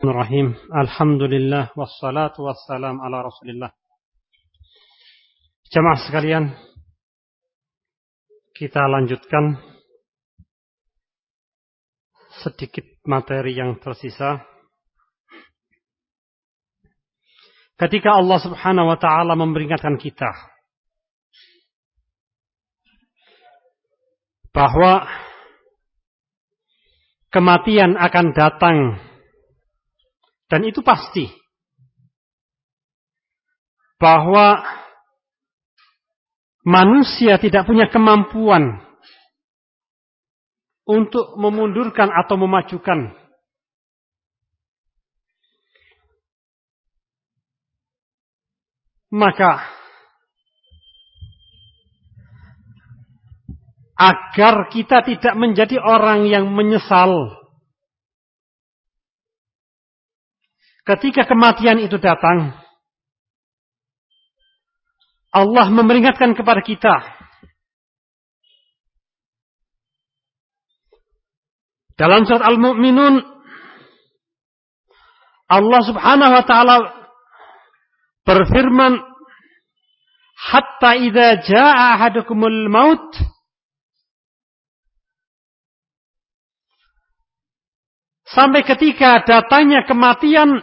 Bismillahirrahmanirrahim. Alhamdulillah wassalatu wassalam ala Rasulillah. Jamaah sekalian, kita lanjutkan sedikit materi yang tersisa. Ketika Allah Subhanahu wa taala memperingatkan kita bahwa kematian akan datang dan itu pasti. Bahwa manusia tidak punya kemampuan untuk memundurkan atau memajukan maka agar kita tidak menjadi orang yang menyesal Ketika kematian itu datang, Allah memperingatkan kepada kita dalam surat Al-Mu'minun Allah Subhanahu wa taala berfirman hatta idza jaa ahadukumul maut sampai ketika datangnya kematian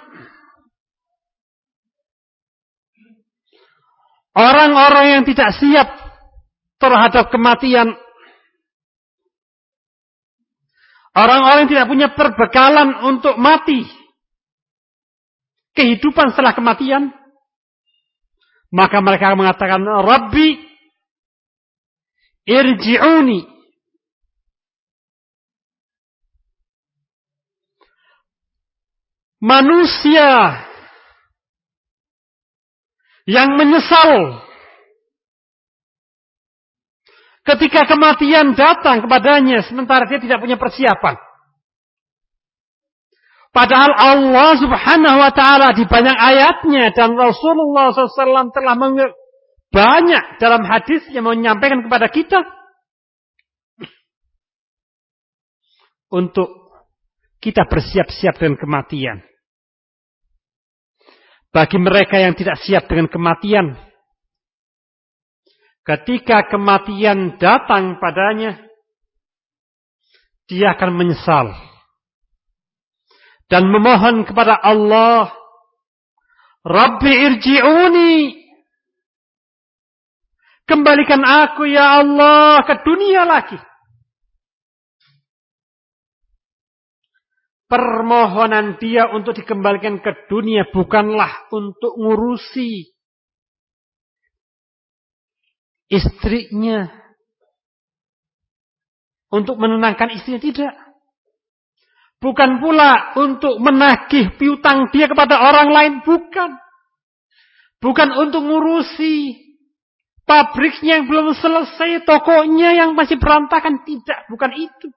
Orang-orang yang tidak siap terhadap kematian. Orang-orang yang tidak punya perbekalan untuk mati. Kehidupan setelah kematian. Maka mereka mengatakan, Rabbi irji'uni. Manusia yang menyesal. Ketika kematian datang kepadanya sementara dia tidak punya persiapan. Padahal Allah subhanahu wa ta'ala di banyak ayatnya dan Rasulullah SAW telah banyak dalam hadis yang menyampaikan kepada kita. Untuk kita bersiap-siap dengan kematian bagi mereka yang tidak siap dengan kematian. Ketika kematian datang padanya, dia akan menyesal dan memohon kepada Allah, Rabbi irji'uni. Kembalikan aku ya Allah ke dunia lagi. Permohonan dia untuk dikembalikan ke dunia bukanlah untuk ngurusi istrinya. Untuk menenangkan istrinya tidak. Bukan pula untuk menagih piutang dia kepada orang lain. Bukan. Bukan untuk ngurusi pabriknya yang belum selesai, tokonya yang masih berantakan. Tidak, bukan itu.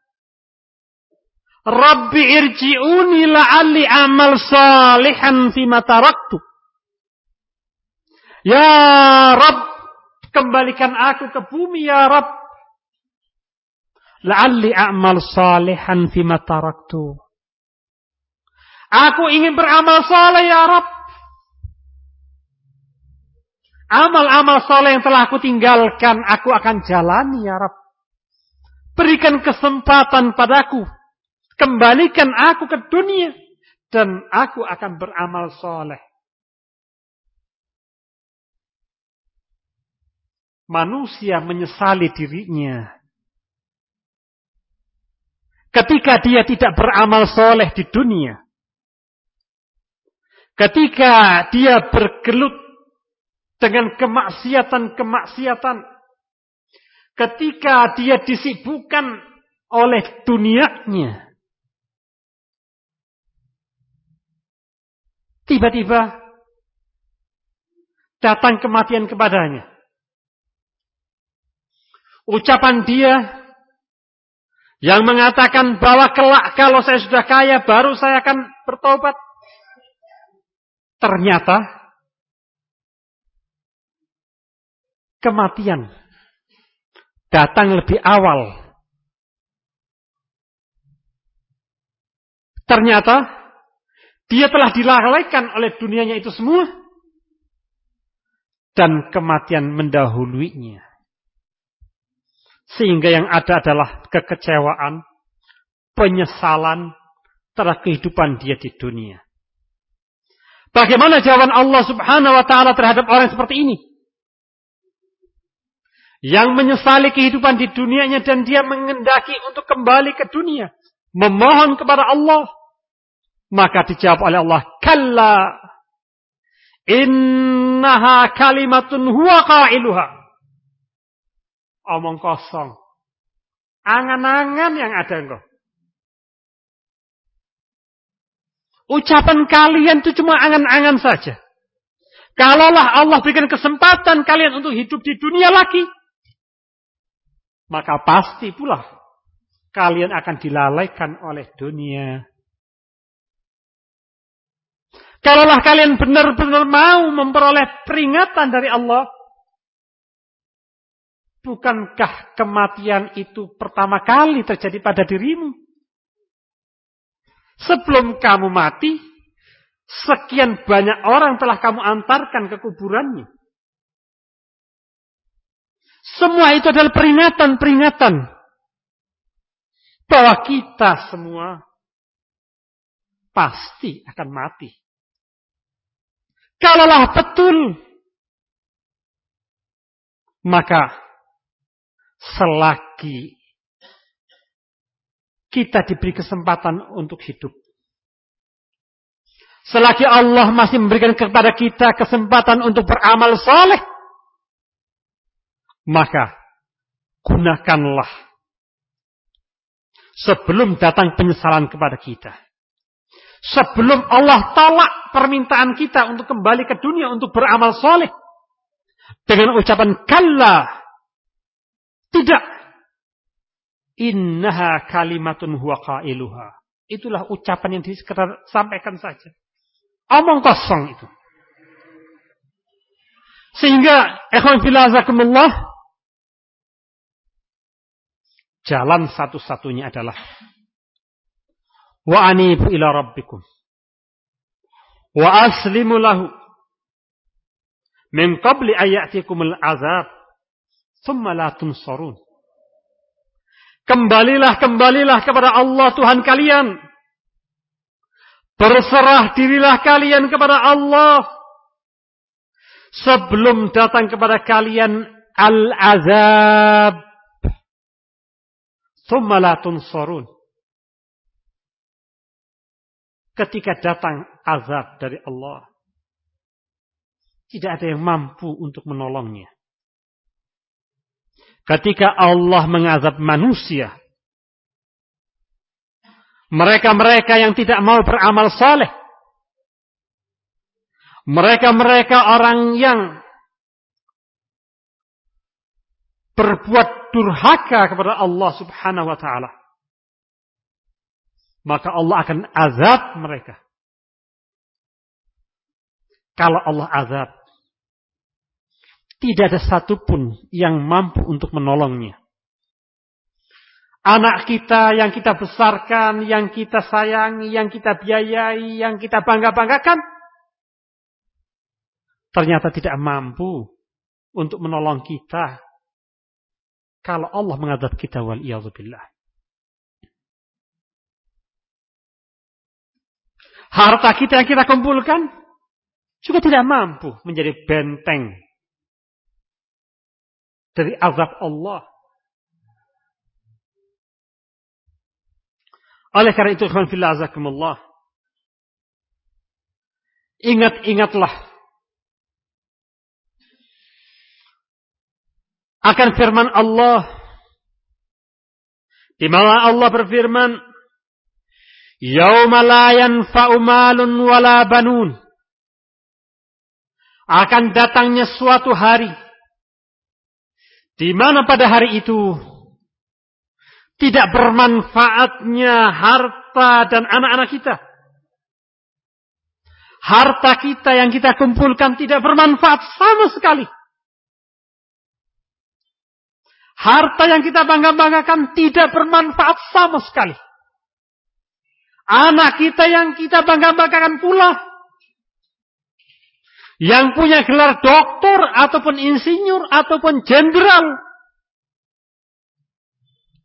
Rabbi irji'uni la'alli amal salihan fima taraktu. Ya Rabb, kembalikan aku ke bumi ya Rabb. La'alli amal salihan fima taraktu. Aku ingin beramal saleh ya Rabb. Amal-amal saleh yang telah aku tinggalkan, aku akan jalani ya Rabb. Berikan kesempatan padaku Kembalikan aku ke dunia. Dan aku akan beramal soleh. Manusia menyesali dirinya. Ketika dia tidak beramal soleh di dunia. Ketika dia bergelut dengan kemaksiatan-kemaksiatan. Ketika dia disibukkan oleh dunianya. Tiba-tiba datang kematian kepadanya. Ucapan dia yang mengatakan bahwa kelak kalau saya sudah kaya baru saya akan bertobat. Ternyata kematian datang lebih awal. Ternyata Dia telah dilalaikan oleh dunianya itu semua. Dan kematian mendahuluinya. Sehingga yang ada adalah kekecewaan, penyesalan terhadap kehidupan dia di dunia. Bagaimana jawaban Allah subhanahu wa ta'ala terhadap orang seperti ini? Yang menyesali kehidupan di dunianya dan dia mengendaki untuk kembali ke dunia. Memohon kepada Allah. Maka dijawab oleh Allah. Kalla. Innaha kalimatun huwa qailuha. Omong kosong. Angan-angan yang ada engkau. Ucapan kalian itu cuma angan-angan saja. Kalaulah Allah berikan kesempatan kalian untuk hidup di dunia lagi, maka pasti pula kalian akan dilalaikan oleh dunia. Kalaulah kalian benar-benar mau memperoleh peringatan dari Allah, bukankah kematian itu pertama kali terjadi pada dirimu? Sebelum kamu mati, sekian banyak orang telah kamu antarkan ke kuburannya. Semua itu adalah peringatan-peringatan bahwa kita semua pasti akan mati. Kalaulah betul, maka selagi kita diberi kesempatan untuk hidup. Selagi Allah masih memberikan kepada kita kesempatan untuk beramal soleh, maka gunakanlah sebelum datang penyesalan kepada kita. Sebelum Allah tolak permintaan kita untuk kembali ke dunia untuk beramal soleh. Dengan ucapan kalla. Tidak. Innaha kalimatun huwa qailuha. Itulah ucapan yang disekedar sampaikan saja. Omong kosong itu. Sehingga ikhwan jalan satu-satunya adalah wa anibu ila rabbikum wa aslimu lahu min qabli ayatikumul azab thumma la tunsarun Kembalilah, kembalilah kepada Allah Tuhan kalian. Berserah dirilah kalian kepada Allah. Sebelum datang kepada kalian al-azab. Thumma la tunsarun. Ketika datang azab dari Allah. Tidak ada yang mampu untuk menolongnya. Ketika Allah mengazab manusia. Mereka-mereka yang tidak mau beramal saleh. Mereka-mereka orang yang berbuat durhaka kepada Allah subhanahu wa ta'ala. Maka Allah akan azab mereka. Kalau Allah azab, tidak ada satupun yang mampu untuk menolongnya. Anak kita yang kita besarkan, yang kita sayangi, yang kita biayai, yang kita bangga-banggakan. Ternyata tidak mampu untuk menolong kita. Kalau Allah mengadab kita wal billah. Harta kita yang kita kumpulkan juga tidak mampu menjadi benteng dari azab Allah. Oleh karena itu, ikhwan fillah azakumullah. Ingat-ingatlah akan firman Allah di mana Allah berfirman Yauma la yanfa'u malun wala banun akan datangnya suatu hari di mana pada hari itu tidak bermanfaatnya harta dan anak-anak kita. Harta kita yang kita kumpulkan tidak bermanfaat sama sekali. Harta yang kita bangga-banggakan tidak bermanfaat sama sekali. Anak kita yang kita bangga-banggakan pula. Yang punya gelar doktor ataupun insinyur ataupun jenderal.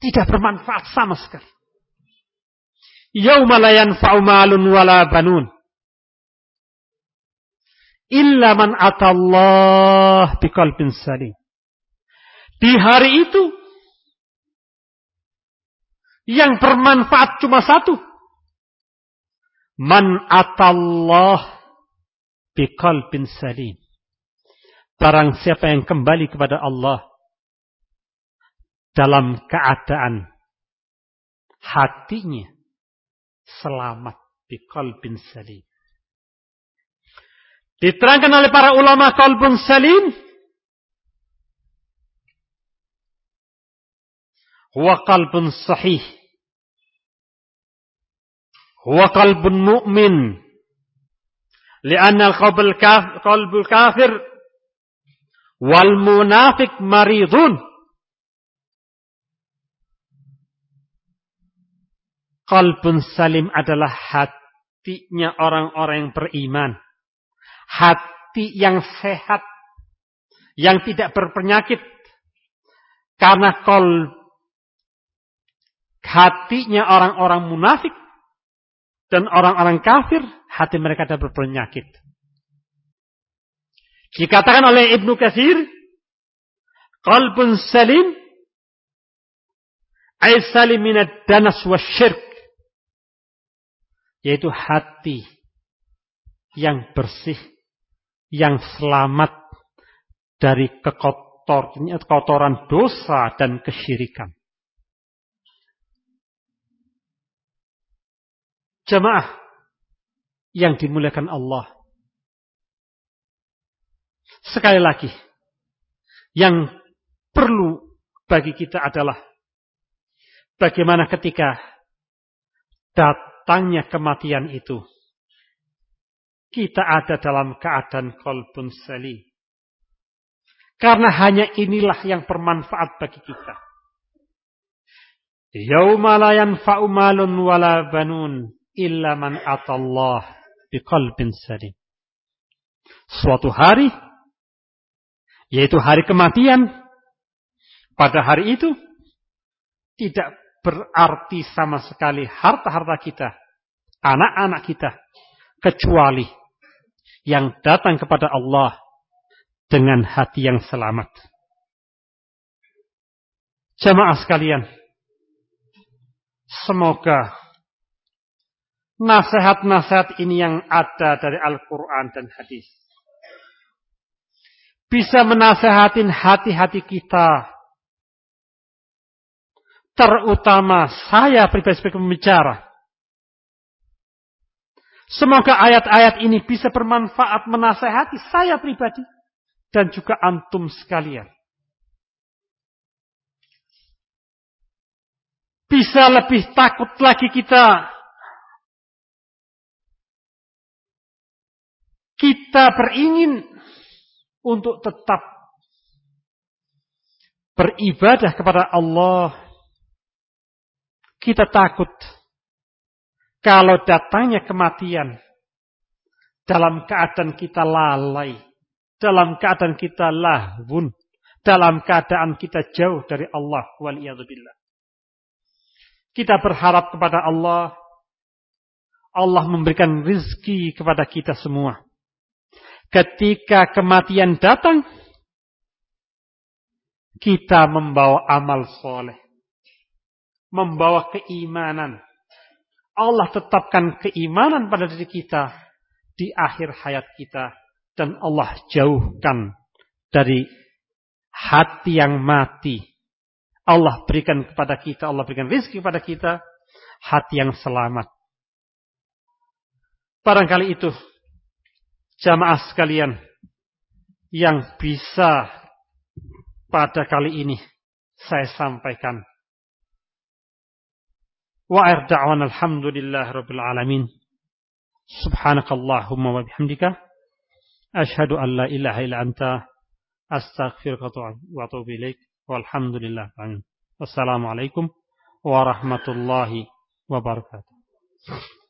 Tidak bermanfaat sama sekali. Yawma la yanfa'u malun wala banun. Illa man atallah biqalbin salim. Di hari itu yang bermanfaat cuma satu. Man atallah biqalbin salim. Barang siapa yang kembali kepada Allah dalam keadaan hatinya selamat biqalbin salim. Diterangkan oleh para ulama qalbun salim huwa qalbun sahih huwa qalbun mu'min. Lianna al-qalbul kafir, wal salim adalah hatinya orang-orang yang beriman. Hati yang sehat. Yang tidak berpenyakit. Karena kol hatinya orang-orang munafik dan orang-orang kafir, hati mereka ada berpenyakit. Dikatakan oleh Ibnu Katsir, qalbun salim ay salim minad danas wa syirk. Yaitu hati yang bersih, yang selamat dari kekotor, kekotoran dosa dan kesyirikan. Jemaah yang dimuliakan Allah. Sekali lagi, yang perlu bagi kita adalah bagaimana ketika datangnya kematian itu, kita ada dalam keadaan kolbun salim. Karena hanya inilah yang bermanfaat bagi kita. Yauma la yanfa'u malun wala banun illa man atallah biqalbin salim. Suatu hari, yaitu hari kematian, pada hari itu tidak berarti sama sekali harta-harta kita, anak-anak kita, kecuali yang datang kepada Allah dengan hati yang selamat. Jamaah sekalian, semoga nasihat-nasihat ini yang ada dari Al-Quran dan hadis. Bisa menasehatin hati-hati kita. Terutama saya pribadi sebagai pembicara. Semoga ayat-ayat ini bisa bermanfaat menasehati saya pribadi. Dan juga antum sekalian. Bisa lebih takut lagi kita kita beringin untuk tetap beribadah kepada Allah, kita takut kalau datangnya kematian dalam keadaan kita lalai, dalam keadaan kita lahun, dalam keadaan kita jauh dari Allah waliyadzubillah. Kita berharap kepada Allah, Allah memberikan rizki kepada kita semua ketika kematian datang, kita membawa amal soleh. Membawa keimanan. Allah tetapkan keimanan pada diri kita di akhir hayat kita. Dan Allah jauhkan dari hati yang mati. Allah berikan kepada kita, Allah berikan rezeki kepada kita, hati yang selamat. Barangkali itu jamaah sekalian yang bisa pada kali ini saya sampaikan. Wa arda'wan alhamdulillah rabbil alamin. Subhanakallahumma wa bihamdika. Ashhadu an la ilaha illa anta. Astaghfiruka wa atubu ilaik. Walhamdulillah. Wassalamualaikum warahmatullahi wabarakatuh.